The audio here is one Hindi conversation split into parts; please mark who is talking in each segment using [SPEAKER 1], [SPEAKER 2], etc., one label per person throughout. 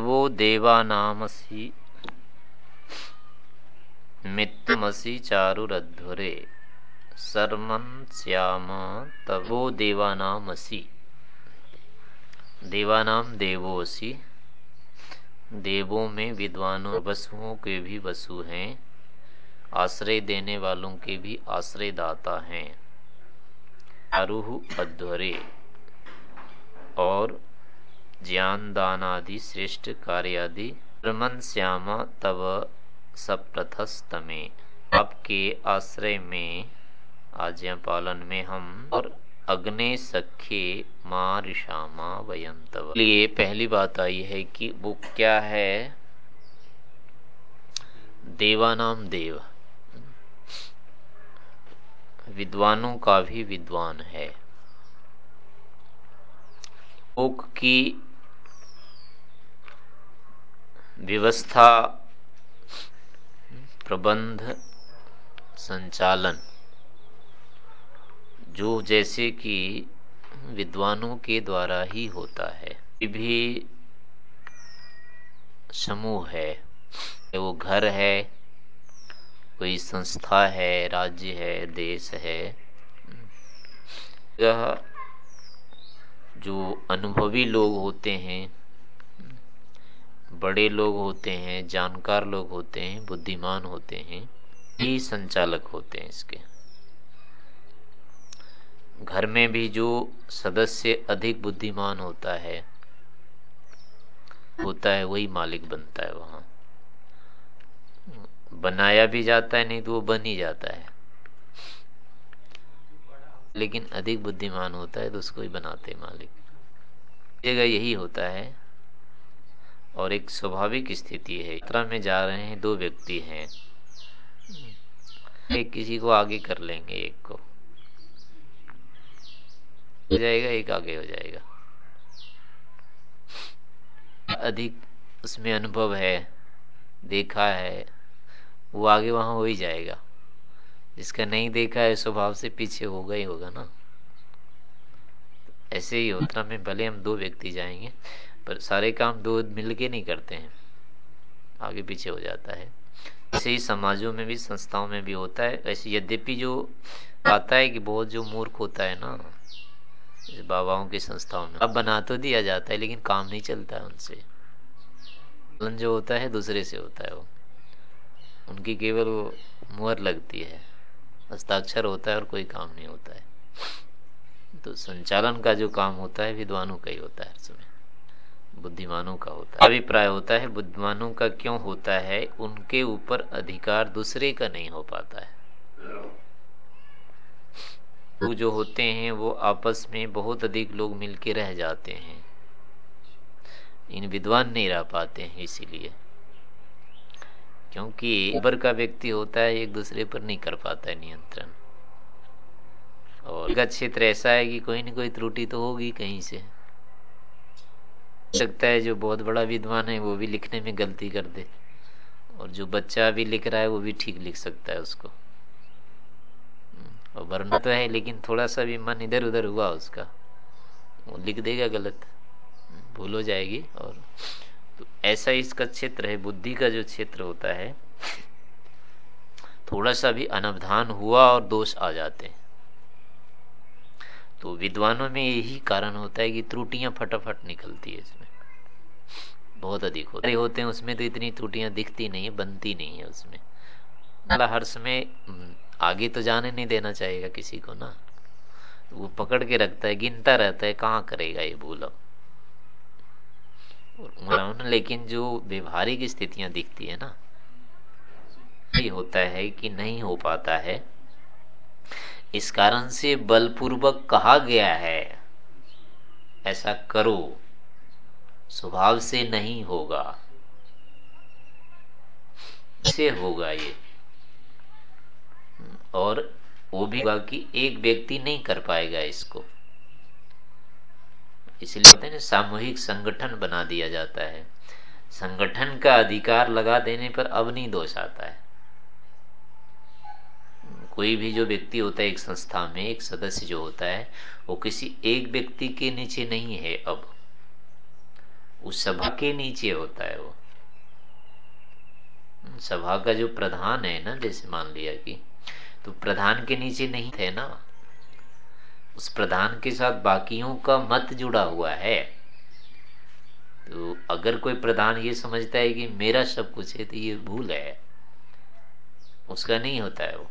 [SPEAKER 1] वो देवानामसी। मित्रमसी चारुरध्वरे। शर्मन श्याम तवो देवानामसी। देवानाम देवोसी देवों में विद्वानों, वसुओं के भी वसु हैं। आश्रय देने वालों के भी आश्रय दाता हैं। अरुह अध्वरे। और ज्ञान दान आदि श्रेष्ठ कार्य आदि ब्रह्मन श्यामा तव सप्रथस्तमे। आपके आश्रय में, आज्ञा पालन में हम और अग्नि सखे माँ ऋषामा वयम तव। लिए पहली बात आई है कि वो क्या है? देवानाम देव। विद्वानों का भी विद्वान है। की व्यवस्था, प्रबंध, संचालन, जो जैसे कि विद्वानों के द्वारा ही होता है। भी समूह है, वो घर है, कोई संस्था है, राज्य है, देश है, यह जो अनुभवी लोग होते हैं बड़े लोग होते हैं, जानकार लोग होते हैं, बुद्धिमान होते हैं ही संचालक होते हैं इसके। घर में भी जो सदस्य अधिक बुद्धिमान होता है होता है वही मालिक बनता है वहाँ। बनाया भी जाता है, नहीं तो वो बन ही जाता है। लेकिन अधिक बुद्धिमान होता है तो उसको ही बनाते मालिक। जगह यही होता है और एक स्वाभाविक स्थिति है। यात्रा में जा रहे हैं दो व्यक्ति हैं। एक किसी को आगे कर लेंगे, एक को। हो जाएगा, एक आगे हो जाएगा। अधिक उसमें अनुभव है, देखा है, वो आगे वहाँ हो ही जाएगा। जिसका नहीं देखा है, स्वभाव से पीछे होगा ही होगा ना। ऐसे ही यात्रा में भले हम दो व्यक्ति जाएँगे। पर सारे काम दो मिल के नहीं करते हैं। आगे पीछे हो जाता है। ऐसे ही समाजों में भी, संस्थाओं में भी होता है। ऐसे यद्यपि जो आता है कि बहुत जो मूर्ख होता है ना बाबाओं की संस्थाओं में। अब बना तो दिया जाता है, लेकिन काम नहीं चलता है उनसे। जो होता है, दूसरे से होता है वो। उनकी केवल मुहर लगती है। हस्ताक्षर होता है और कोई काम नहीं होता है। तो संचालन का जो काम होता है, विद्वानों का ही होता है। समय बुद्धिमानों का होता है। अभिप्राय होता है, बुद्धिमानों का क्यों होता है? उनके ऊपर अधिकार दूसरे का नहीं हो पाता है। वो जो होते हैं, वो आपस में बहुत अधिक लोग मिलके रह जाते हैं। इन विद्वान नहीं रह पाते हैं इसीलिए। क्योंकि ऊपर का व्यक्ति होता है, एक दूसरे पर नहीं कर पाता है नियंत्रण। और क्षेत्र ऐसा है कि कोई ना कोई त्रुटि तो होगी कहीं से। सकता है जो बहुत बड़ा विद्वान है, वो भी लिखने में गलती कर दे। और जो बच्चा भी लिख रहा है, वो भी ठीक लिख सकता है उसको। और वर्ण तो है, लेकिन थोड़ा सा भी मन इधर उधर हुआ उसका। वो लिख देगा गलत। भूल हो जाएगी, और तो ऐसा इसका क्षेत्र है, बुद्धि का जो क्षेत्र होता है थोड़ा सा भी अनवधान हुआ और दोष आ जाते हैं। तो विद्वानों में यही कारण होता है कि त्रुटियाँ फटाफट निकलती है इसमें। बहुत अधिक होते होते हैं, उसमें तो इतनी त्रुटियाँ दिखती नहीं है, बनती नहीं है उसमें। हर समय आगे तो जाने नहीं देना चाहेगा किसी को ना। वो पकड़ के रखता है, गिनता रहता है, कहाँ करेगा ये भूल लेकिन जो व्यवहारिक स्थितियाँ दिखती है ना, ये होता है कि नहीं हो पाता है। इस कारण से बलपूर्वक कहा गया है, ऐसा करो, स्वभाव से नहीं होगा। से होगा ये। और वो भी होगा कि एक व्यक्ति नहीं कर पाएगा इसको। इसलिए होते हैं सामूहिक संगठन बना दिया जाता है। संगठन का अधिकार लगा देने पर अब नहीं दोष आता है। कोई भी जो व्यक्ति होता है, एक संस्था में एक सदस्य जो होता है, वो किसी एक व्यक्ति के नीचे नहीं है अब। उस सभा के नीचे होता है वो। सभा का जो प्रधान है ना, जैसे मान लिया कि तो प्रधान के नीचे नहीं थे ना। उस प्रधान के साथ बाकियों का मत जुड़ा हुआ है। तो अगर कोई प्रधान ये समझता है कि मेरा सब कुछ है तो ये भूल है। उसका नहीं होता है वो।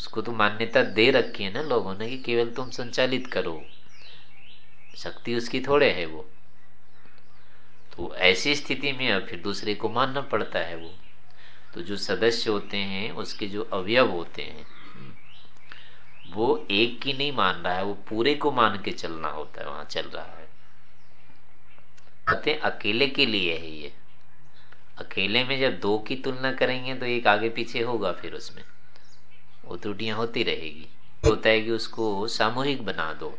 [SPEAKER 1] उसको तो मान्यता दे रखी है ना लोगों ने कि केवल तुम संचालित करो। शक्ति उसकी थोड़े है वो। तो ऐसी स्थिति में फिर दूसरे को मानना पड़ता है वो। तो जो सदस्य होते हैं, उसके जो अवयव होते हैं, वो एक की नहीं मान रहा है, वो पूरे को मान के चलना होता है, वहाँ चल रहा है। कहते अकेले के लिए है ये। अकेले में जब दो की तुलना करेंगे तो एक आगे पीछे होगा फिर उसमें। वो त्रुटियाँ होती रहेगी। होता है कि उसको सामूहिक बना दो।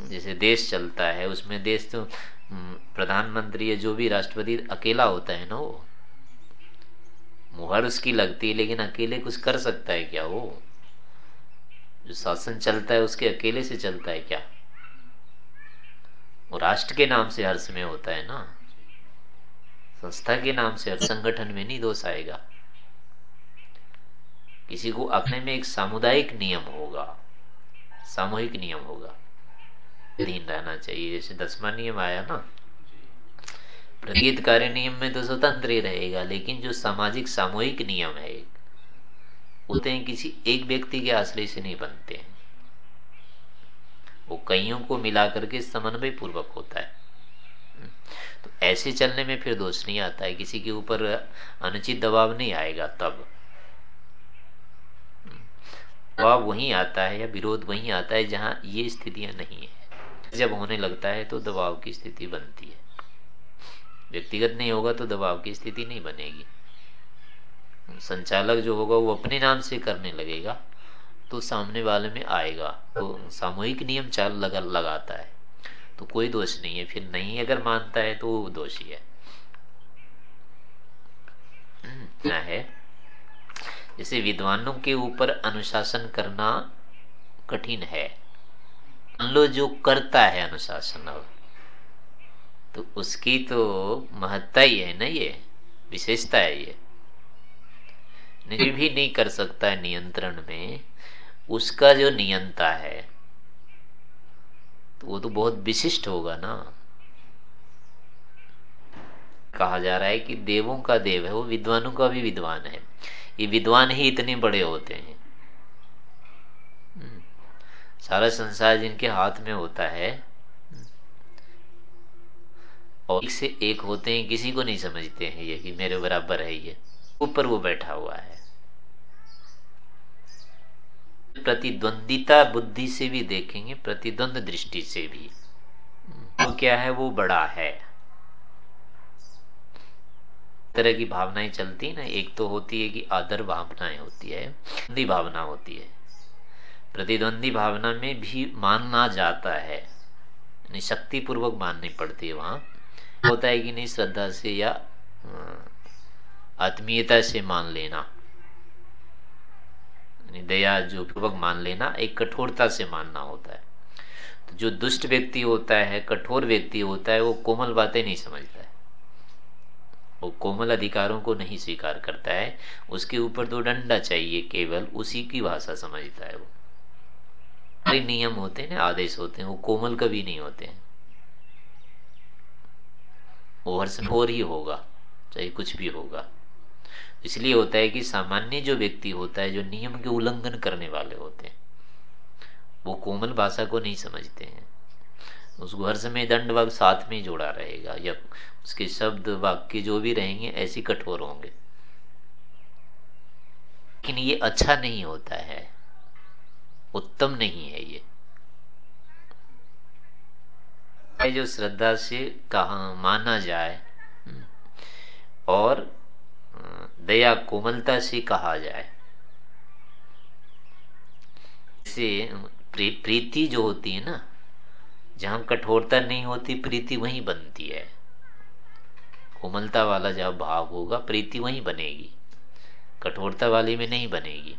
[SPEAKER 1] जैसे देश चलता है, उसमें देश तो प्रधानमंत्री या जो भी राष्ट्रपति अकेला होता है ना वो? मुहर उसकी लगती है, लेकिन अकेले कुछ कर सकता है क्या वो? जो शासन चलता है, उसके अकेले से चलता है क्या? वो राष्ट्र के नाम से हर समय होता है ना? संस्था के नाम से हर संगठन में नहीं दोष आएगा। किसी को अपने में एक सामुदायिक नियम होगा। सामूहिक नियम होगा। अधीन रहना चाहिए, जैसे दसवा नियम आया ना? प्रतीत कार्य नियम में तो स्वतंत्र ही रहेगा, लेकिन जो सामाजिक सामूहिक नियम है हैं किसी एक व्यक्ति के आश्रय से नहीं बनते हैं। वो कईयों को मिला करके समन्वय पूर्वक होता है। तो ऐसे चलने में फिर दोष नहीं आता है। किसी के ऊपर अनुचित दबाव नहीं आएगा तब। दबाव वहीं आता है या विरोध वहीं आता है जहाँ ये स्थितियाँ नहीं है। जब होने लगता है तो दबाव की स्थिति बनती है। व्यक्तिगत नहीं होगा तो दबाव की स्थिति नहीं बनेगी। संचालक जो होगा वो अपने नाम से करने लगेगा तो सामने वाले में आएगा। तो सामूहिक नियम चाल लगा, लगाता है। तो कोई दोष नहीं है। फिर नहीं अगर मानता है तो वो दोषी है। ना है? जैसे विद्वानों के ऊपर अनुशासन करना कठिन है। मान लो जो करता है अनुशासन अब तो उसकी तो महत्ता ही है ना ये, विशेषता है ये। भी नहीं कर सकता है नियंत्रण में, उसका जो नियंता है तो वो तो बहुत विशिष्ट होगा ना। कहा जा रहा है कि देवों का देव है, वो विद्वानों का भी विद्वान है। ये विद्वान ही इतने बड़े होते हैं। सारा संसार जिनके हाथ में होता है, और एक से एक होते हैं, किसी को नहीं समझते हैं ये कि मेरे बराबर है ये। ऊपर वो बैठा हुआ है। प्रतिद्वंदिता बुद्धि से भी देखेंगे, प्रतिद्वंद दृष्टि से भी। तो क्या है? वो बड़ा है। तरह की भावनाएँ चलती है ना, एक तो होती है कि आदर भावनाएँ होती है भावना होती है। प्रतिद्वंदी भावना में भी मानना जाता है शक्ति पूर्वक माननी पड़ती है वहाँ। होता है कि नहीं, श्रद्धा से या आत्मीयता से मान लेना दया जो पूर्वक मान लेना, एक कठोरता से मानना होता है। तो जो दुष्ट व्यक्ति होता है, कठोर व्यक्ति होता है, वो कोमल बातें नहीं समझता है। वो कोमल अधिकारों को नहीं स्वीकार करता है। उसके ऊपर तो डंडा चाहिए, केवल उसी की भाषा समझता है वो। नियम होते हैं, आदेश होते हैं, वो कोमल कभी नहीं होते हैं। वो हर्षभोर ही होगा, चाहे कुछ भी होगा। इसलिए होता है कि सामान्य जो व्यक्ति होता है, जो नियम के उल्लंघन करने वाले होते हैं, वो कोमल भाषा को नहीं समझते हैं। उसको हर समय दंड वाक साथ में जोड़ा रहेगा, या उसके शब्द वाक्य जो भी रहेंगे, ऐसे कठोर होंगे। लेकिन ये अच्छा नहीं होता है। उत्तम नहीं है ये। जो श्रद्धा से कहा, माना जाए, और दया कोमलता से कहा जाए से प्रीति जो होती है ना जहाँ कठोरता नहीं होती, प्रीति वहीं बनती है। कोमलता वाला जब भाव होगा, प्रीति वहीं बनेगी। कठोरता वाली में नहीं बनेगी।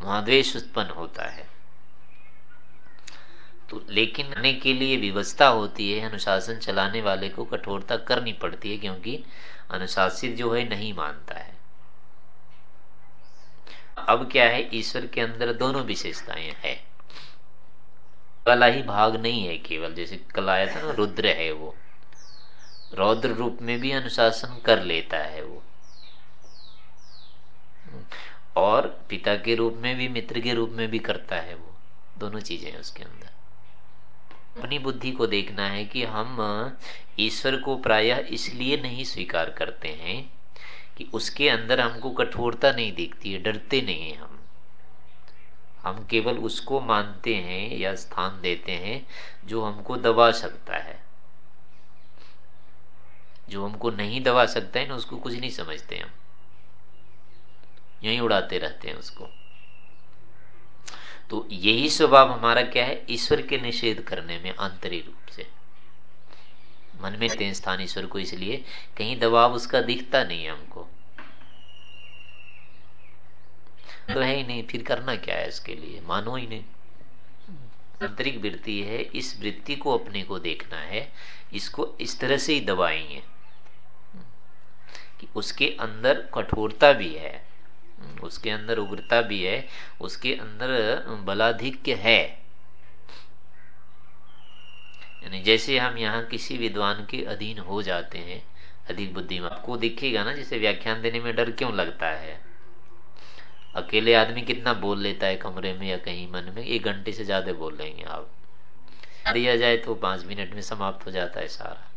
[SPEAKER 1] महाद्वेश उत्पन्न होता है। तो लेकिन करने के लिए व्यवस्था होती है, अनुशासन चलाने वाले को कठोरता करनी पड़ती है, क्योंकि अनुशासित जो है, नहीं मानता है। अब क्या है, ईश्वर के अंदर दोनों विशेषताएँ है। वाला ही भाग नहीं है केवल, जैसे कल आया था ना, रुद्र है वो। रौद्र रूप में भी अनुशासन कर लेता है वो। और पिता के रूप में भी, मित्र के रूप में भी करता है वो, दोनों चीज़ें हैं उसके अंदर। अपनी बुद्धि को देखना है कि हम ईश्वर को प्रायः इसलिए नहीं स्वीकार करते हैं कि उसके अंदर हमको कठोरता नहीं दिखती है, डरते नहीं हम। हम केवल उसको मानते हैं या स्थान देते हैं जो हमको दबा सकता है। जो हमको नहीं दबा सकता है ना, उसको कुछ नहीं समझते हम। यही उड़ाते रहते हैं उसको। तो यही स्वभाव हमारा क्या है? ईश्वर के निषेध करने में आंतरिक रूप से। मन में स्थान ईश्वर को इसलिए कहीं दबाव उसका दिखता नहीं है हमको। तो है ही नहीं, फिर करना क्या है इसके लिए? मानो ही नहीं। आंतरिक वृत्ति है, इस वृत्ति को अपने को देखना है, इसको इस तरह से ही दबाएँगे। कि उसके अंदर कठोरता भी है, उसके अंदर उग्रता भी है, उसके अंदर बलाधिक्य है। यानी जैसे हम यहाँ किसी विद्वान के अधीन हो जाते हैं, अधिक बुद्धिमान। आपको दिखेगा ना, जैसे व्याख्यान देने में डर क्यों लगता है? अकेले आदमी कितना बोल लेता है कमरे में या कहीं मन में? एक घंटे से ज़्यादा बोल लेंगे आप। दिया जाए तो पाँच मिनट में समाप्त हो जाता है सारा।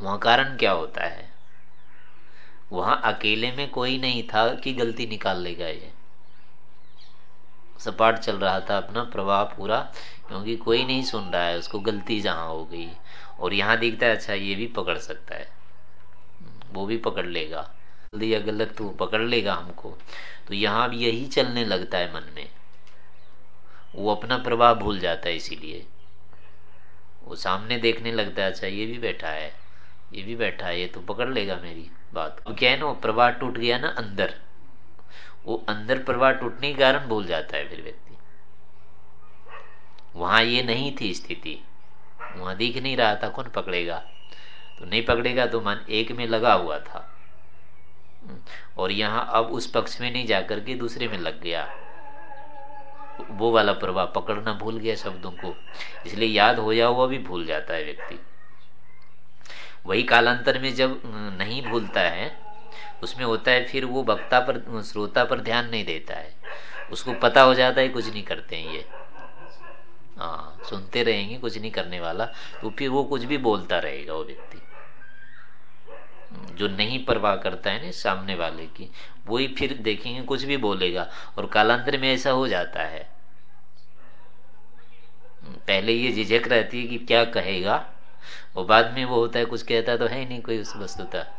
[SPEAKER 1] वहाँ कारण क्या होता है? वहाँ अकेले में कोई नहीं था कि गलती निकाल लेगा ये सपाट चल रहा था, अपना प्रवाह पूरा, क्योंकि कोई नहीं सुन रहा है, उसको गलती जहाँ हो गई। और यहाँ दिखता है अच्छा ये भी पकड़ सकता है। वो भी पकड़ लेगा। या गलत तो पकड़ लेगा हमको। तो यहाँ भी यही चलने लगता है मन में। वो अपना प्रवाह भूल जाता है इसीलिए। वो सामने देखने लगता है अच्छा ये भी बैठा है, ये भी बैठा है, ये तो पकड़ लेगा मेरी बात। तो क्या है ना प्रवाह टूट गया ना अंदर। वो अंदर प्रवाह टूटने के कारण भूल जाता है फिर व्यक्ति। वहाँ ये नहीं थी स्थिति। वहाँ दिख नहीं रहा था, कौन पकड़ेगा? तो नहीं पकड़ेगा तो मन एक में लगा हुआ था। और यहाँ अब उस पक्ष में नहीं जाकर के दूसरे में लग गया। वो वाला प्रभाव पकड़ना भूल गया शब्दों को। इसलिए याद हो जाओ वो भी भूल जाता है व्यक्ति। वही कालांतर में जब नहीं भूलता है, उसमें होता है फिर वो वक्ता पर, श्रोता पर ध्यान नहीं देता है। उसको पता हो जाता है कुछ नहीं करते हैं ये। हाँ सुनते रहेंगे, कुछ नहीं करने वाला। तो फिर वो कुछ भी बोलता रहेगा वो व्यक्ति। जो नहीं परवाह करता है ना सामने वाले की, वही फिर देखेंगे, कुछ भी बोलेगा। और कालांतर में ऐसा हो जाता है। पहले ये झिझक रहती है कि क्या कहेगा। वो बाद में वो होता है, कुछ कहता तो है ही नहीं कोई उस वस्तुता।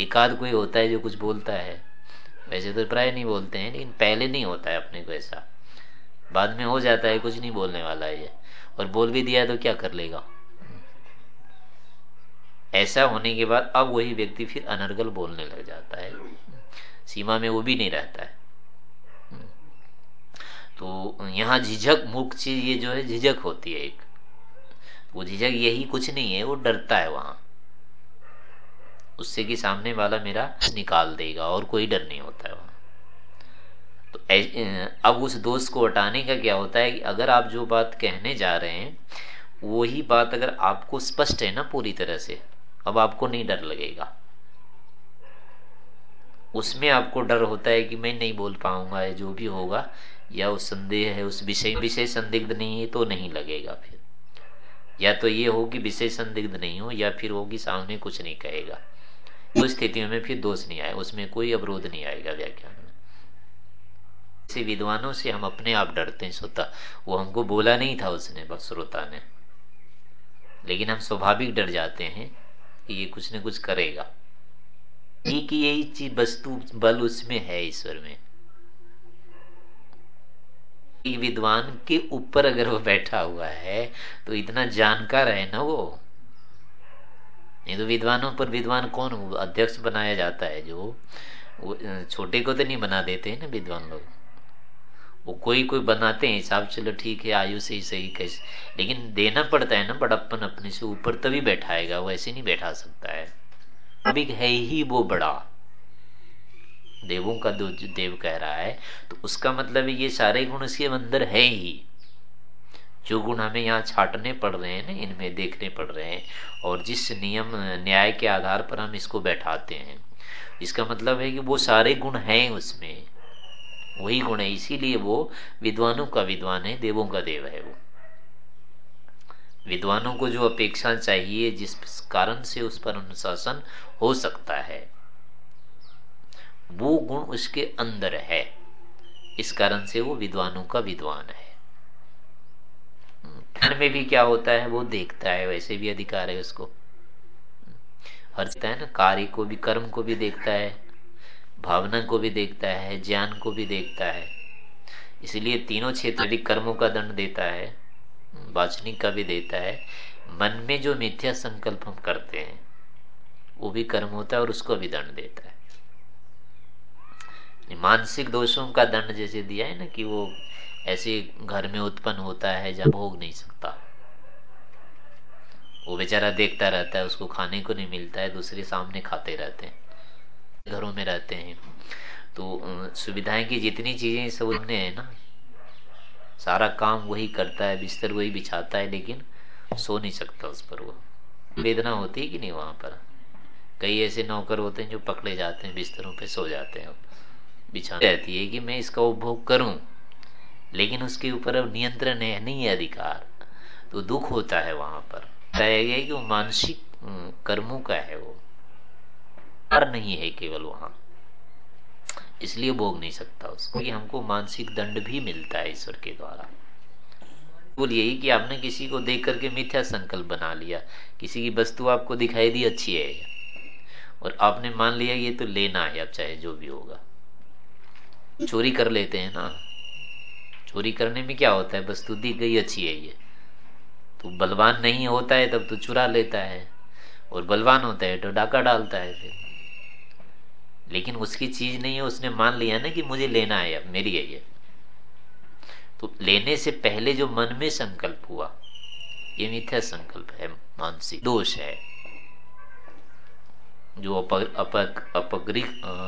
[SPEAKER 1] एकाध कोई होता है जो कुछ बोलता है। वैसे तो प्राय नहीं बोलते हैं, लेकिन पहले नहीं होता है अपने को ऐसा। बाद में हो जाता है, कुछ नहीं बोलने वाला है ये। और बोल भी दिया तो क्या कर लेगा? ऐसा होने के बाद अब वही व्यक्ति फिर अनर्गल बोलने लग जाता है। सीमा में वो भी नहीं रहता है। तो यहाँ झिझक मुख्य चीज़ ये जो है, झिझक होती है एक। वो झिझक यही कुछ नहीं है, वो डरता है वहाँ। उससे कि सामने वाला मेरा निकाल देगा और कोई डर नहीं होता है वहाँ। तो अब उस दोस्त को हटाने का क्या होता है कि अगर आप जो बात कहने जा रहे हैं वही बात अगर आपको स्पष्ट है ना पूरी तरह से अब आपको नहीं डर लगेगा। उसमें आपको डर होता है कि मैं नहीं बोल पाऊँगा, या जो भी होगा, या उस संदेह है, उस विषय विषय संदिग्ध नहीं है तो नहीं लगेगा फिर। या तो ये हो कि विषय संदिग्ध नहीं हो, या फिर होगी सामने कुछ नहीं कहेगा। तो स्थितियों में फिर दोष नहीं आए, उसमें कोई अवरोध नहीं आएगा व्याख्यान में। ऐसे विद्वानों से हम अपने आप डरते हैं श्रोता वो हमको बोला नहीं था उसने, बस श्रोता ने। लेकिन हम स्वाभाविक डर जाते हैं कि ये कुछ न कुछ करेगा। एक यही चीज़ वस्तु, बल उसमें है ईश्वर में। विद्वान के ऊपर अगर वो बैठा हुआ है तो इतना जानकार है ना वो? नहीं तो विद्वानों पर विद्वान कौन? अध्यक्ष बनाया जाता है जो छोटे को तो नहीं बना देते हैं ना विद्वान लोग। वो कोई कोई बनाते हैं, हिसाब चलो ठीक है, आयु से ही सही कैसे। लेकिन देना पड़ता है ना, बड़प्पन अपने से ऊपर तभी बैठाएगा, वो ऐसे नहीं बैठा सकता है। अभी है ही वो बड़ा। देवों का देव कह रहा है तो उसका मतलब ये सारे गुण इसके अंदर है ही। जो गुण हमें यहाँ छाटने पड़ रहे हैं ना, इनमें देखने पड़ रहे हैं, और जिस नियम, न्याय के आधार पर हम इसको बैठाते हैं। इसका मतलब है कि वो सारे गुण हैं उसमें। वही गुण है, इसीलिए वो विद्वानों का विद्वान है, देवों का देव है वो। विद्वानों को जो अपेक्षा चाहिए, जिस कारण से उस पर अनुशासन हो सकता है, वो गुण उसके अंदर है। इस कारण से वो विद्वानों का विद्वान है। ज्ञान में भी क्या होता है, वो देखता है, वैसे भी अधिकार है उसको। हर है ना, कार्य को भी, कर्म को भी देखता है। भावना को भी देखता है, ज्ञान को भी देखता है। इसलिए तीनों क्षेत्र कर्मों का दंड देता है, वाचनिक का भी देता है। मन में जो मिथ्या संकल्प हम करते हैं, वो भी कर्म होता है और उसको भी दंड देता है। मानसिक दोषों का दंड जैसे दिया है ना कि वो ऐसे घर में उत्पन्न होता है जब भोग नहीं सकता। वो बेचारा देखता रहता है, उसको खाने को नहीं मिलता है, दूसरे सामने खाते रहते हैं। घरों में रहते हैं। तो सुविधाएँ की जितनी चीज़ें सब उनने है ना? सारा काम वही करता है, बिस्तर वही बिछाता है, लेकिन सो नहीं सकता उस पर वो। वेदना होती है कि नहीं वहाँ पर? कई ऐसे नौकर होते हैं जो पकड़े जाते हैं, बिस्तरों पे सो जाते हैं। बिछा रहती है कि मैं इसका उपभोग करूँ, लेकिन उसके ऊपर अब नियंत्रण है, नहीं है अधिकार। तो दुख होता है वहाँ पर। गया कि वो मानसिक कर्मों का है वो। पर नहीं है केवल वहाँ। इसलिए भोग नहीं सकता उसको कि हमको मानसिक दंड भी मिलता है ईश्वर के द्वारा। बोल यही कि आपने किसी को देख करके मिथ्या संकल्प बना लिया, किसी की वस्तु आपको दिखाई दी, अच्छी है। और आपने मान लिया ये तो लेना है अब चाहे जो भी होगा। चोरी कर लेते हैं ना। चोरी करने में क्या होता है? वस्तु दी गई, अच्छी है ये। तो बलवान नहीं होता है, तब तो चुरा लेता है। और बलवान होता है तो डाका डालता है फिर। लेकिन उसकी चीज़ नहीं है उसने मान लिया ना कि मुझे लेना है अब मेरी है ये। तो लेने से पहले जो मन में संकल्प हुआ ये मिथ्या संकल्प है मानसिक दोष है जो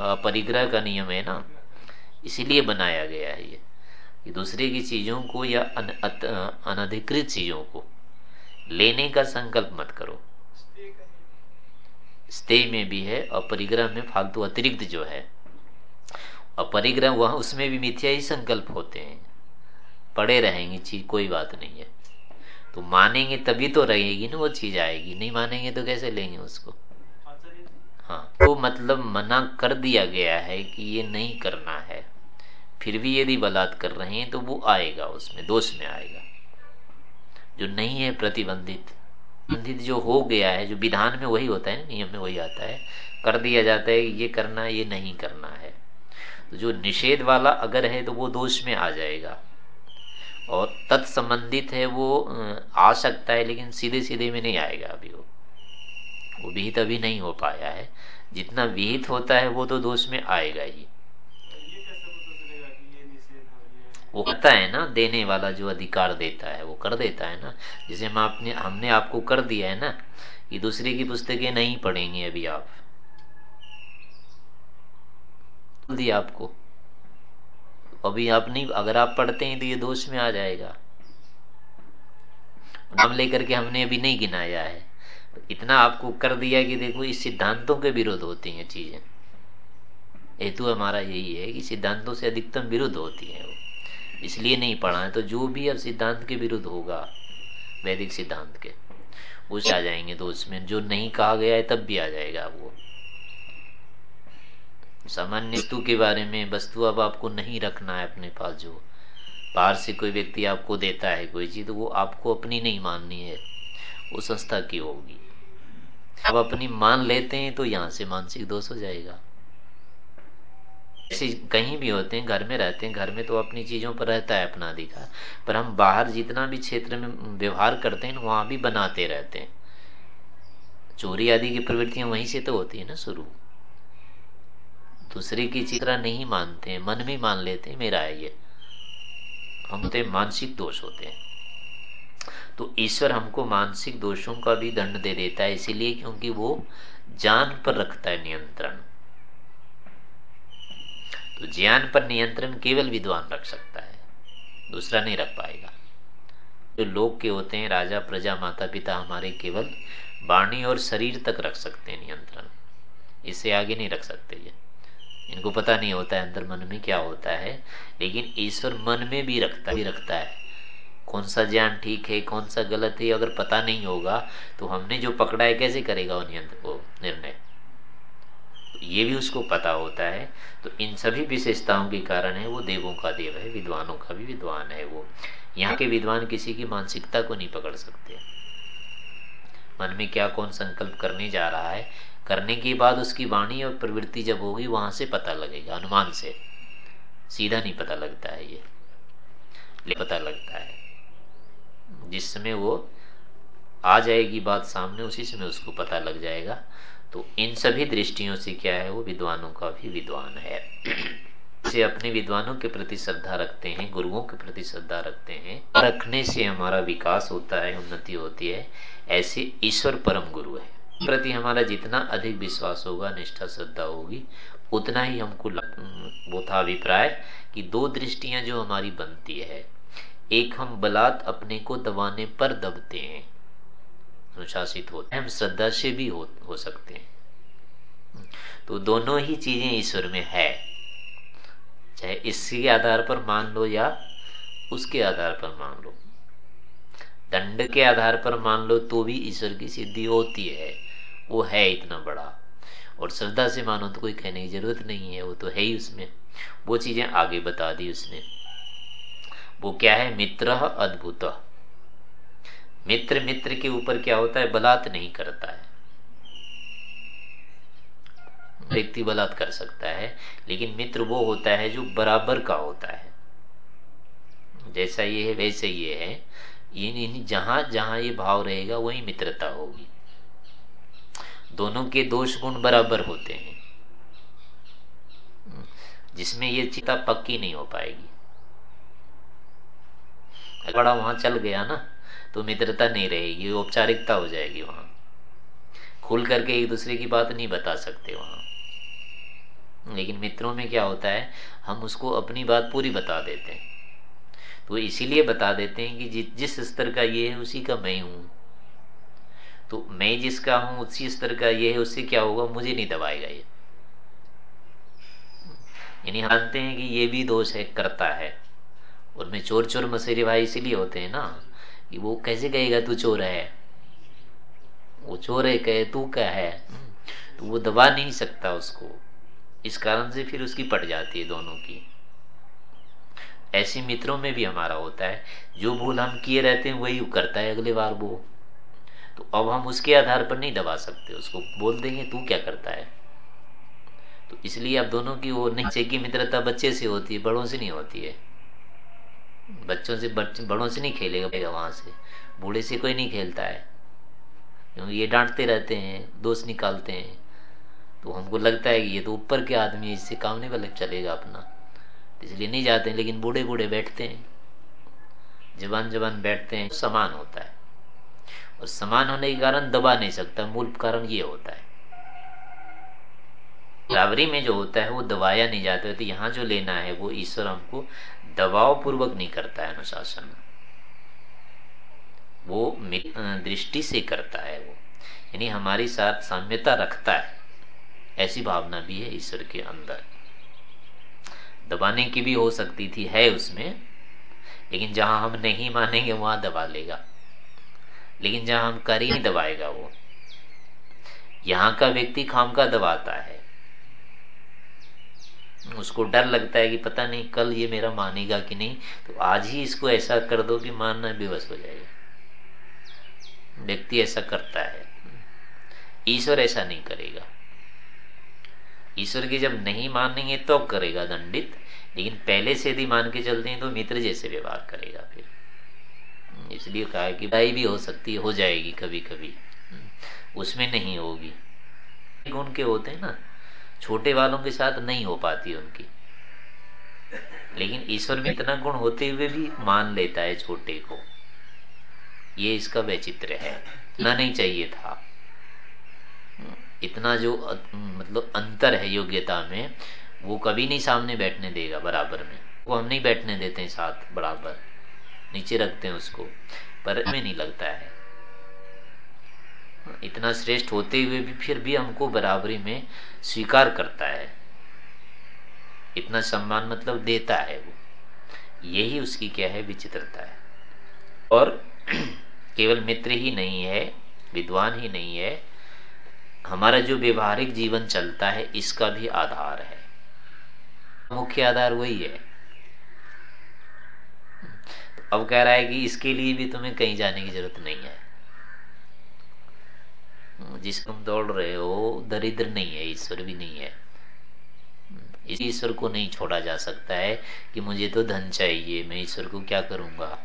[SPEAKER 1] अपरिग्रह का नियम है ना इसीलिए बनाया गया है ये कि दूसरे की चीज़ों को या अन, अनधिकृत चीज़ों को लेने का संकल्प मत करो। स्ते में भी है और परिग्रह में फालतू अतिरिक्त जो है, और परिग्रह वह उसमें भी मिथ्या ही संकल्प होते हैं। पड़े रहेंगे चीज़, कोई बात नहीं है। तो मानेंगे तभी तो रहेगी ना, वो चीज़ आएगी। नहीं मानेंगे तो कैसे लेंगे उसको? हाँ तो मतलब मना कर दिया गया है कि ये नहीं करना है। फिर भी यदि बलात् कर रहे हैं तो वो आएगा, उसमें, दोष में आएगा। जो नहीं है प्रतिबंधित प्रतिबंधित जो हो गया है, जो विधान में वही होता है, नियम में वही आता है, कर दिया जाता है, ये करना ये नहीं करना है। तो जो निषेध वाला अगर है तो वो दोष में आ जाएगा। और तत्संबंधित है, वो आ सकता है, लेकिन सीधे सीधे में नहीं आएगा अभी वो। वो विहित अभी नहीं हो पाया है। जितना विहित होता है, वो तो दोष में आएगा ही। वो करता है ना, देने वाला जो अधिकार देता है, वो कर देता है ना। जैसे हम आपने, हमने आपको कर दिया है ना, ये दूसरे की पुस्तकें नहीं पढ़ेंगे अभी आप। दिया आपको। अभी आप नहीं, अगर आप पढ़ते हैं तो ये दोष में आ जाएगा। नाम लेकर के हमने अभी नहीं गिनाया है। इतना आपको कर दिया कि देखो, इस सिद्धांतों के विरुद्ध होती हैं चीज़ें। हेतु हमारा यही है कि सिद्धांतों से अधिकतम विरुद्ध होती है वो। इसलिए नहीं पढ़ा है तो जो भी अब सिद्धांत के विरुद्ध होगा, वैदिक सिद्धांत के उस आ जाएँगे तो उसमें जो नहीं कहा गया है तब भी आ जाएगा वो। सामान्य वस्तु के बारे में वस्तु अब आपको नहीं रखना है अपने पास जो बाहर से कोई व्यक्ति आपको देता है कोई चीज़ तो वो आपको अपनी नहीं माननी है, वो संस्था की होगी। अब अपनी मान लेते हैं तो यहाँ से मानसिक दोष हो जाएगा। कहीं भी होते हैं, घर में रहते हैं, घर में तो अपनी चीज़ों पर रहता है अपना अधिकार। पर हम बाहर जितना भी क्षेत्र में व्यवहार करते हैं, वहाँ भी बनाते रहते हैं। चोरी आदि की प्रवृत्तियाँ वहीं से तो होती है ना शुरू। दूसरे की चित्रा नहीं मानते मन में मान लेते हैं, मेरा है ये। हम तो मानसिक दोष होते हैं। तो ईश्वर हमको मानसिक दोषों का भी दंड दे देता है, इसीलिए क्योंकि वो जान पर रखता है नियंत्रण। तो ज्ञान पर नियंत्रण केवल विद्वान रख सकता है, दूसरा नहीं रख पाएगा। जो लोग के होते हैं, राजा, प्रजा माता पिता हमारे केवल वाणी और शरीर तक रख सकते हैं नियंत्रण। इससे आगे नहीं रख सकते ये। इनको पता नहीं होता है अंदर मन में क्या होता है, लेकिन ईश्वर मन में भी रखता भी रखता है। कौन सा ज्ञान ठीक है, कौन सा गलत है, अगर पता नहीं होगा तो हमने जो पकड़ा है, कैसे करेगा वो नियंत्रण वो निर्णय? ये भी उसको पता होता है। तो इन सभी विशेषताओं के कारण है, वो देवों का देव है, विद्वानों का भी विद्वान है वो। यहाँ के विद्वान किसी की मानसिकता को नहीं पकड़ सकते। मन में क्या कौन संकल्प करने जा रहा है? करने के बाद उसकी वाणी और प्रवृत्ति जब होगी, वहाँ से पता लगेगा, अनुमान से। सीधा नहीं पता लगता है ये। ले पता लगता है। जिस समय वो आ जाएगी बात सामने, उसी समय उसको पता लग जाएगा। तो इन सभी दृष्टियों से क्या है, वो विद्वानों का भी विद्वान है। से अपने विद्वानों के प्रति श्रद्धा रखते हैं, गुरुओं के प्रति श्रद्धा रखते हैं, रखने से हमारा विकास होता है, उन्नति होती है, ऐसे ईश्वर परम गुरु है। प्रति हमारा जितना अधिक विश्वास होगा, निष्ठा, श्रद्धा होगी, उतना ही हमको वो था अभिप्राय कि दो दृष्टियाँ जो हमारी बनती है, एक हम बलात् अपने को दबाने पर दबते हैं अनुशासित होते हैं हम श्रद्धा से भी हो, हो सकते हैं। तो दोनों ही चीज़ें ईश्वर में है। चाहे इसके आधार पर मान लो या उसके आधार पर मान लो। दंड के आधार पर मान लो तो भी ईश्वर की सिद्धि होती है। वो है इतना बड़ा। और श्रद्धा से मानो तो कोई कहने की ज़रूरत नहीं है वो तो है ही उसमें। वो चीज़ें आगे बता दी उसने। वो क्या है? मित्र अद्भुत। मित्र मित्र के ऊपर क्या होता है? बलात् नहीं करता है। व्यक्ति बलात् कर सकता है, लेकिन मित्र वो होता है जो बराबर का होता है। जैसा ये है, वैसे ये है। ये जहाँ जहाँ ये भाव रहेगा, वही मित्रता होगी। दोनों के दोष गुण बराबर होते हैं। जिसमें ये चिता पक्की नहीं हो पाएगी। बड़ा वहाँ चल गया ना तो मित्रता नहीं रहेगी औपचारिकता हो जाएगी वहाँ। खुल करके एक दूसरे की बात नहीं बता सकते वहाँ। लेकिन मित्रों में क्या होता है, हम उसको अपनी बात पूरी बता देते हैं। तो इसीलिए बता देते हैं कि जिस स्तर का ये है, उसी का मैं हूँ। तो मैं जिसका हूँ, उसी स्तर का ये है, उससे क्या होगा, मुझे नहीं दबाएगा ये। यानी मानते हैं कि ये भी दोष है, करता है। उनमें चोर चोर मसेरे भाई इसीलिए होते हैं ना। कि वो कैसे कहेगा, तू चोर है? वो चोर है, कहे, तू क्या है? तो वो दबा नहीं सकता उसको। इस कारण से फिर उसकी पट जाती है दोनों की। ऐसे मित्रों में भी हमारा होता है, जो भूल हम किए रहते हैं, वही करता है अगले बार वो। तो अब हम उसके आधार पर नहीं दबा सकते, उसको बोल देंगे, तू क्या करता है? तो इसलिए अब दोनों की वो नीचे की मित्रता बच्चे से होती है, बड़ों से नहीं होती है। बच्चों से, बच्चे, बड़ों से नहीं खेलेगा वहाँ से। बूढ़े से कोई नहीं खेलता है। क्योंकि ये डांटते रहते हैं दोस्त निकालते हैं। तो हमको लगता है कि ये तो ऊपर के आदमी इससे काम नहीं वाले चलेगा अपना। इसलिए नहीं जाते, लेकिन बूढ़े बूढ़े बैठते हैं। जवान जवान बैठते हैं, समान होता है। और समान होने के कारण दबा नहीं सकता, मूल कारण ये होता है। रावरी में जो होता है, वो दबाया नहीं जाता है। तो यहाँ जो लेना है, वो ईश्वर हमको दबाव पूर्वक नहीं करता है अनुशासन। वो दृष्टि से करता है वो। यानी हमारी साथ साम्यता रखता है। ऐसी भावना भी है ईश्वर के अंदर। दबाने की भी हो सकती थी, है उसमें। लेकिन जहाँ हम नहीं मानेंगे, वहाँ दबा लेगा। लेकिन जहाँ हम कर ही दबाएगा वो। यहाँ का व्यक्ति खाम का दबाता है। उसको डर लगता है कि पता नहीं कल ये मेरा मानेगा कि नहीं तो आज ही इसको ऐसा कर दो कि मानना बेबस हो जाएगा। व्यक्ति ऐसा करता है, ईश्वर ऐसा नहीं करेगा। ईश्वर की जब नहीं मानेंगे तो करेगा दंडित, लेकिन पहले से यदि मान के चलते हैं तो मित्र जैसे व्यवहार करेगा फिर। इसलिए कहा कि भाई भी हो सकती है, हो जाएगी कभी कभी उसमें नहीं होगी। गुण के होते हैं ना छोटे वालों के साथ नहीं हो पाती उनकी। लेकिन ईश्वर में इतना गुण होते हुए भी मान लेता है छोटे को। ये इसका वैचित्र है। इतना नहीं चाहिए था। इतना जो मतलब अंतर है योग्यता में, वो कभी नहीं सामने बैठने देगा बराबर में। वो हम नहीं बैठने देते हैं साथ बराबर। नीचे रखते हैं उसको। पर में नहीं लगता है। इतना श्रेष्ठ होते हुए भी फिर भी हमको बराबरी में स्वीकार करता है। इतना सम्मान मतलब देता है वो। यही उसकी क्या है? विचित्रता है। और केवल मित्र ही नहीं है, विद्वान ही नहीं है, हमारा जो व्यवहारिक जीवन चलता है, इसका भी आधार है। मुख्य आधार वही है। अब कह रहा है कि इसके लिए भी तुम्हें कहीं जाने की ज़रूरत नहीं है। जिस तुम दौड़ रहे हो, दरिद्र नहीं है, ईश्वर भी नहीं है। इस ईश्वर को नहीं छोड़ा जा सकता है कि मुझे तो धन चाहिए, मैं ईश्वर को क्या करूँगा?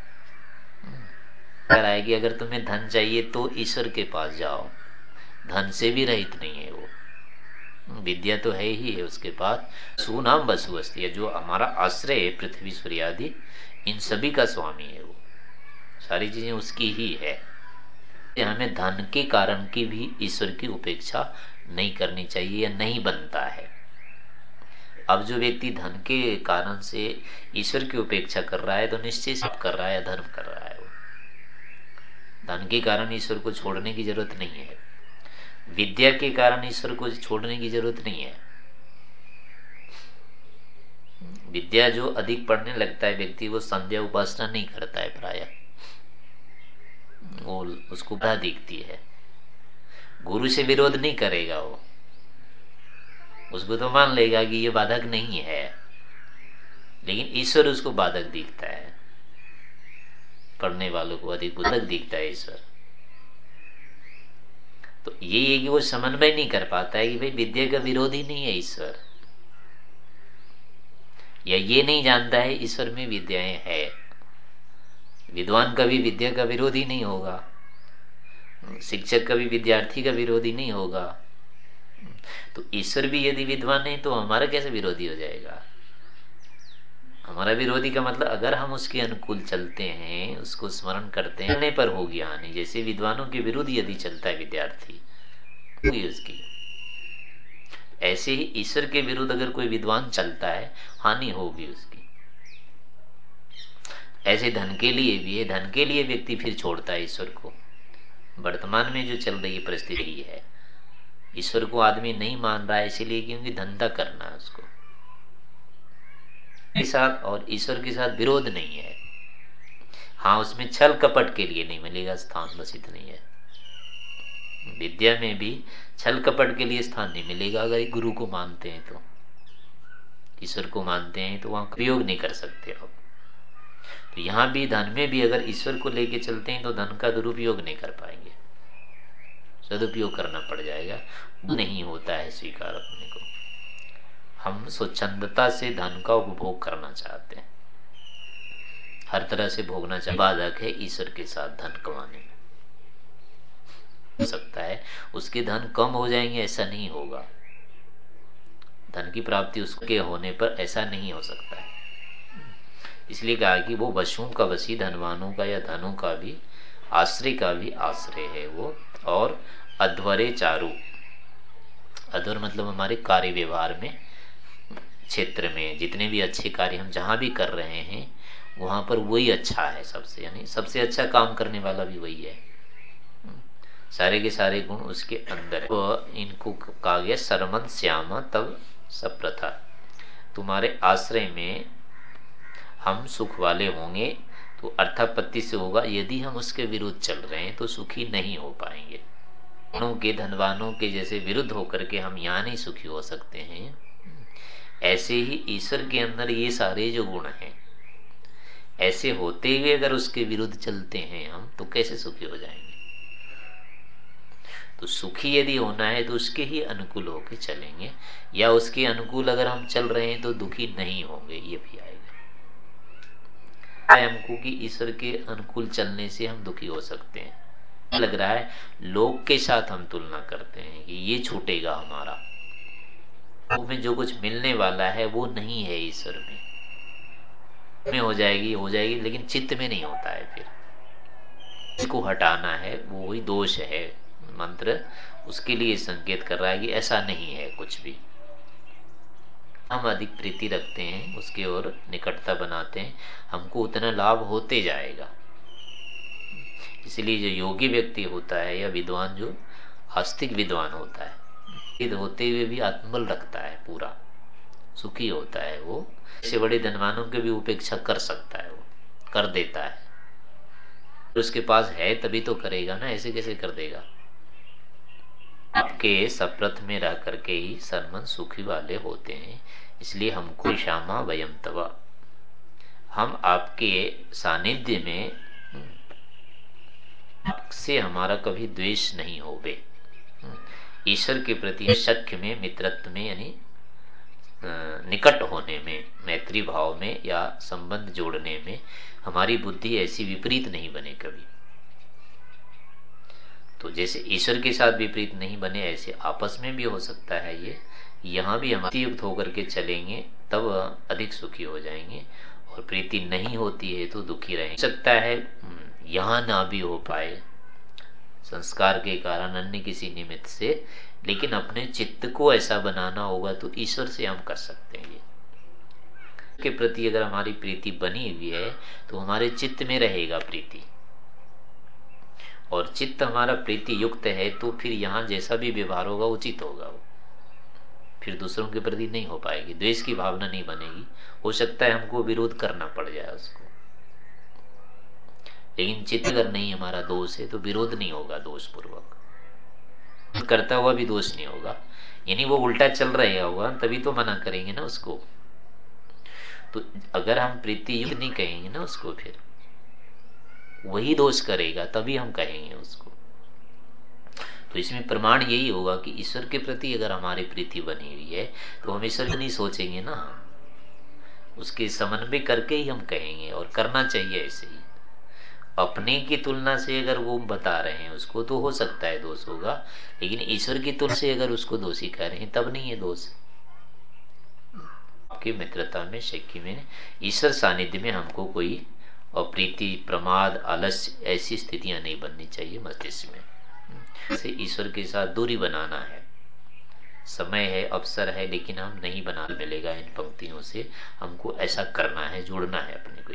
[SPEAKER 1] कह रहा है कि अगर तुम्हें धन चाहिए तो ईश्वर के पास जाओ। धन से भी रहित नहीं है वो। विद्या तो है ही है उसके पास। सुनाम वसु है जो हमारा आश्रय है, पृथ्वी सूर्य आदि इन सभी का स्वामी है वो। सारी चीज़ें उसकी ही है। हमें धन के कारण की भी ईश्वर की उपेक्षा नहीं करनी चाहिए या नहीं बनता है। अब जो व्यक्ति धन के कारण से ईश्वर की उपेक्षा कर रहा है तो निश्चय से कर रहा है धर्म कर रहा है वो। धन के कारण ईश्वर को छोड़ने की ज़रूरत नहीं है। विद्या के कारण ईश्वर को छोड़ने की ज़रूरत नहीं है। विद्या जो अधिक पढ़ने लगता है व्यक्ति, वो संध्या उपासना नहीं करता है प्राय। वो उसको बाधा दिखती है। गुरु से विरोध नहीं करेगा वो। उसको तो मान लेगा कि ये बाधक नहीं है। लेकिन ईश्वर उसको बाधक दिखता है। पढ़ने वालों को अधिक बुधक दिखता है ईश्वर। तो ये है कि वो समन्वय नहीं कर पाता है कि भाई विद्या का विरोध ही नहीं है ईश्वर। या ये नहीं जानता है ईश्वर में विद्याएँ है। विद्वान कभी विद्या का विरोधी नहीं होगा। शिक्षक कभी विद्यार्थी का विरोधी नहीं होगा। तो ईश्वर भी यदि विद्वान है तो हमारा कैसे विरोधी हो जाएगा? हमारा विरोधी का मतलब अगर हम उसके अनुकूल चलते हैं, उसको स्मरण करते हैं, पर होगी हानि जैसे विद्वानों के विरुद्ध यदि चलता है विद्यार्थी होगी उसकी। ऐसे ही ईश्वर के विरुद्ध अगर कोई विद्वान चलता है, हानि होगी उसकी। ऐसे धन के लिए भी है धन के लिए व्यक्ति फिर छोड़ता है ईश्वर को। वर्तमान में जो चल रही परिस्थिति है, ईश्वर को आदमी नहीं मान रहा है इसीलिए क्योंकि धंधा करना है उसको। के साथ और ईश्वर के साथ विरोध नहीं है। हाँ उसमें छल कपट के लिए नहीं मिलेगा, स्थान बस इतना नहीं है। विद्या में भी छल कपट के लिए स्थान नहीं मिलेगा, अगर गुरु को मानते हैं तो। ईश्वर को मानते हैं तो वहाँ प्रयोग नहीं कर सकते आप। तो यहाँ भी, धन में भी अगर ईश्वर को लेके चलते हैं तो धन का दुरुपयोग नहीं कर पाएँगे। सदुपयोग करना पड़ जाएगा। नहीं होता है स्वीकार अपने को। हम स्वच्छंदता से धन का उपभोग करना चाहते हैं। हर तरह से भोगना चाह, बाधक है ईश्वर के साथ धन कमाने में। हो सकता है उसके धन कम हो जाएँगे, ऐसा नहीं होगा। धन की प्राप्ति उसके होने पर ऐसा नहीं हो सकता है। इसलिए कहा कि वो वशुओं का वशी धनवानों का या धनों का भी, आश्रय का भी आश्रय है वो। और अध्वरे चारु। अध्वर मतलब हमारे कार्य व्यवहार में, क्षेत्र में, जितने भी अच्छे कार्य हम जहाँ भी कर रहे हैं, वहाँ पर वही अच्छा है सबसे, यानी सबसे अच्छा काम करने वाला भी वही है। सारे के सारे गुण उसके अंदर वो इनको कहा गया सरमन श्यामा तब सप्रथा। तुम्हारे आश्रय में हम सुख वाले होंगे तो अर्थापत्ति से होगा, यदि हम उसके विरुद्ध चल रहे हैं तो सुखी नहीं हो पाएँगे। के धनवानों के जैसे विरुद्ध होकर के हम यहाँ नहीं सुखी हो सकते हैं। ऐसे ही ईश्वर के अंदर ये सारे जो गुण हैं, ऐसे होते हुए अगर उसके विरुद्ध चलते हैं हम तो कैसे सुखी हो जाएँगे? तो सुखी यदि होना है तो उसके ही अनुकूल होकर चलेंगे, या उसके अनुकूल अगर हम चल रहे हैं तो दुखी नहीं होंगे, ये भी आएगा हमको कि ईश्वर के अनुकूल चलने से हम दुखी हो सकते हैं। लग रहा है लोग के साथ हम तुलना करते हैं कि ये छूटेगा हमारा। में जो कुछ मिलने वाला है, वो नहीं है ईश्वर में। में हो जाएगी हो जाएगी, लेकिन चित्त में नहीं होता है फिर। इसको हटाना है, वो ही दोष है। मंत्र उसके लिए संकेत कर रहा है कि ऐसा नहीं है कुछ भी। हम अधिक प्रीति रखते हैं, उसके ओर निकटता बनाते हैं, हमको उतना लाभ होते जाएगा। इसलिए जो योगी व्यक्ति होता है या विद्वान, जो आस्तिक विद्वान होता है होते हुए भी आत्मबल रखता है पूरा, सुखी होता है वो, ऐसे बड़े धनवानों के भी उपेक्षा कर सकता है वो, कर देता है। उसके पास है, तभी तो करेगा ना, ऐसे कैसे कर देगा? आपके सप्रथ में रह करके ही सरमन सुखी वाले होते हैं। इसलिए हमको श्यामा वयम तवा। हम आपके सानिध्य में से हमारा कभी द्वेष नहीं हो बे ईश्वर के प्रति सख्य में, मित्रत्व में, यानी निकट होने में, मैत्री भाव में या संबंध जोड़ने में हमारी बुद्धि ऐसी विपरीत नहीं बने कभी। तो जैसे ईश्वर के साथ विपरीत नहीं बने, ऐसे आपस में भी हो सकता है ये। यहाँ भी हम युक्त होकर के चलेंगे तब अधिक सुखी हो जाएँगे और प्रीति नहीं होती है तो दुखी रहेंगे। सकता है हम्म, यहाँ ना भी हो पाए। संस्कार के कारण अन्य किसी निमित्त से लेकिन अपने चित्त को ऐसा बनाना होगा तो ईश्वर से हम कर सकते हैं ये। के प्रति अगर हमारी प्रीति बनी हुई है तो हमारे चित्त में रहेगा प्रीति। और चित्त हमारा प्रीति युक्त है तो फिर यहाँ जैसा भी व्यवहार होगा उचित होगा वो। फिर दूसरों के प्रति नहीं हो पाएगी। द्वेष की भावना नहीं बनेगी। हो सकता है हमको विरोध करना पड़ जाए उसको। लेकिन चित्त अगर नहीं हमारा दोष है तो विरोध नहीं होगा दोष पूर्वक करता हुआ भी दोष नहीं होगा। यानी वो उल्टा चल रहा होगा, तभी तो मना करेंगे ना उसको। तो अगर हम प्रीति युक्त नहीं कहेंगे ना उसको फिर, वही दोष करेगा, तभी हम कहेंगे उसको। तो इसमें प्रमाण यही होगा कि ईश्वर के प्रति अगर हमारी प्रीति बनी हुई है तो हम ईश्वर नहीं सोचेंगे ना। उसके समन्वय करके ही हम कहेंगे और करना चाहिए ऐसे ही। अपने की तुलना से अगर वो बता रहे हैं उसको तो हो सकता है दोष होगा, लेकिन ईश्वर की तुलना से अगर उसको दोषी कह रहे हैं, तब नहीं है दोष। आपकी मित्रता में, शक्ति में, ईश्वर सानिध्य में हमको कोई अप्रीति, प्रमाद, आलस्य ऐसी स्थितियाँ नहीं बननी चाहिए मस्तिष्क में। से ईश्वर के साथ दूरी बनाना है। समय है, अवसर है, लेकिन हम नहीं बना मिलेगा इन पंक्तियों से। हमको ऐसा करना है, जुड़ना है अपने को।